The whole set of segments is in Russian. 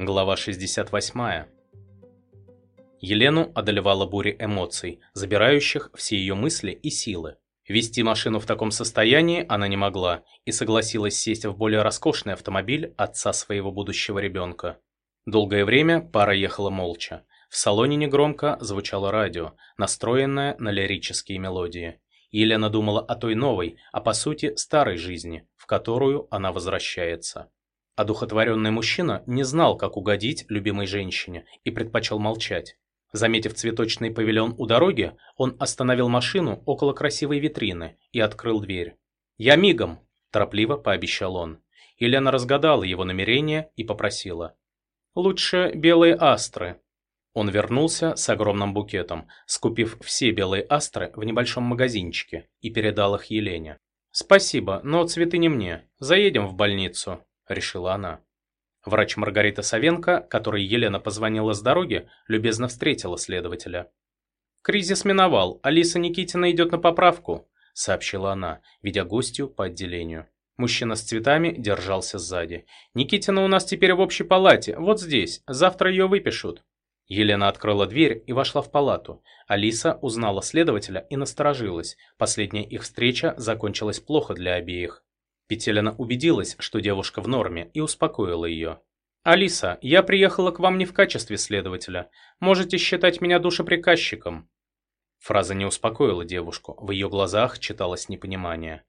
Глава 68. Елену одолевала буря эмоций, забирающих все ее мысли и силы. Вести машину в таком состоянии она не могла и согласилась сесть в более роскошный автомобиль отца своего будущего ребенка. Долгое время пара ехала молча. В салоне негромко звучало радио, настроенное на лирические мелодии. Елена думала о той новой, а по сути старой жизни, в которую она возвращается. Одухотворенный мужчина не знал, как угодить любимой женщине и предпочел молчать. Заметив цветочный павильон у дороги, он остановил машину около красивой витрины и открыл дверь. «Я мигом!» – торопливо пообещал он. Елена разгадала его намерение и попросила. «Лучше белые астры». Он вернулся с огромным букетом, скупив все белые астры в небольшом магазинчике и передал их Елене. «Спасибо, но цветы не мне. Заедем в больницу», – решила она. Врач Маргарита Савенко, которой Елена позвонила с дороги, любезно встретила следователя. «Кризис миновал, Алиса Никитина идет на поправку», – сообщила она, ведя гостью по отделению. Мужчина с цветами держался сзади. «Никитина у нас теперь в общей палате, вот здесь, завтра ее выпишут». Елена открыла дверь и вошла в палату. Алиса узнала следователя и насторожилась. Последняя их встреча закончилась плохо для обеих. Петелина убедилась, что девушка в норме, и успокоила ее. «Алиса, я приехала к вам не в качестве следователя. Можете считать меня душеприказчиком». Фраза не успокоила девушку, в ее глазах читалось непонимание.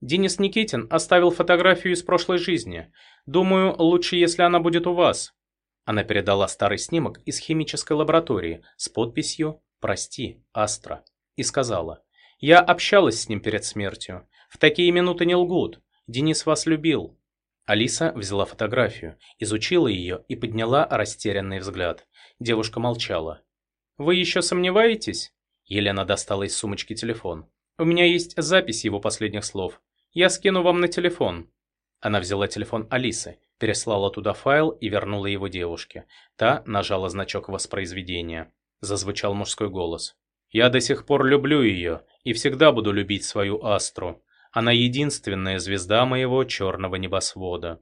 «Денис Никитин оставил фотографию из прошлой жизни. Думаю, лучше, если она будет у вас». Она передала старый снимок из химической лаборатории с подписью «Прости, Астра» и сказала, «Я общалась с ним перед смертью. В такие минуты не лгут. Денис вас любил». Алиса взяла фотографию, изучила ее и подняла растерянный взгляд. Девушка молчала. «Вы еще сомневаетесь?» Елена достала из сумочки телефон. «У меня есть запись его последних слов. Я скину вам на телефон». Она взяла телефон Алисы, переслала туда файл и вернула его девушке. Та нажала значок воспроизведения. Зазвучал мужской голос. «Я до сих пор люблю ее и всегда буду любить свою Астру. Она единственная звезда моего черного небосвода.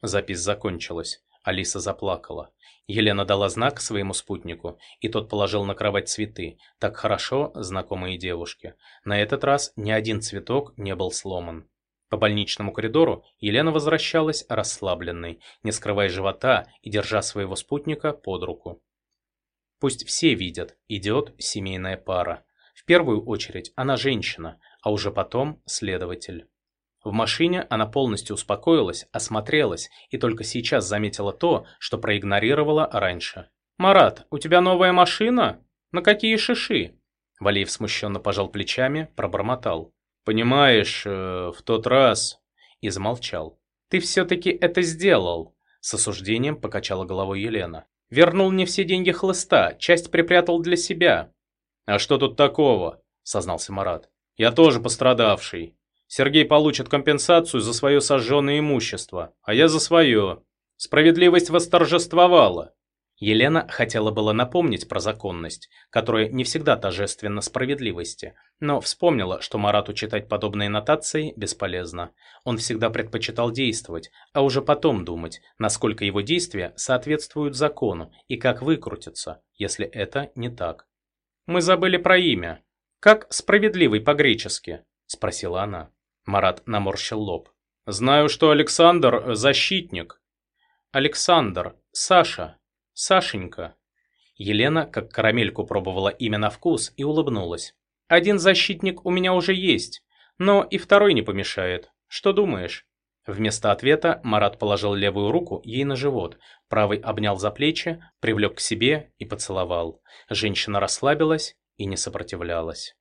Запись закончилась. Алиса заплакала. Елена дала знак своему спутнику, и тот положил на кровать цветы, так хорошо знакомые девушке. На этот раз ни один цветок не был сломан. По больничному коридору Елена возвращалась расслабленной, не скрывая живота и держа своего спутника под руку. Пусть все видят, идет семейная пара. Первую очередь она женщина, а уже потом следователь. В машине она полностью успокоилась, осмотрелась и только сейчас заметила то, что проигнорировала раньше. «Марат, у тебя новая машина? На какие шиши?» Валеев смущенно пожал плечами, пробормотал. «Понимаешь, э, в тот раз...» И замолчал. «Ты все-таки это сделал!» С осуждением покачала головой Елена. «Вернул мне все деньги хлыста, часть припрятал для себя». «А что тут такого?» Сознался Марат. «Я тоже пострадавший. Сергей получит компенсацию за свое сожженное имущество, а я за свое. Справедливость восторжествовала. Елена хотела было напомнить про законность, которая не всегда тождественна справедливости, но вспомнила, что Марату читать подобные нотации бесполезно. Он всегда предпочитал действовать, а уже потом думать, насколько его действия соответствуют закону и как выкрутиться, если это не так. «Мы забыли про имя. Как справедливый по-гречески?» – спросила она. Марат наморщил лоб. «Знаю, что Александр – защитник». «Александр, Саша, Сашенька». Елена, как карамельку, пробовала имя на вкус и улыбнулась. «Один защитник у меня уже есть, но и второй не помешает. Что думаешь?» Вместо ответа Марат положил левую руку ей на живот, правый обнял за плечи, привлек к себе и поцеловал. Женщина расслабилась и не сопротивлялась.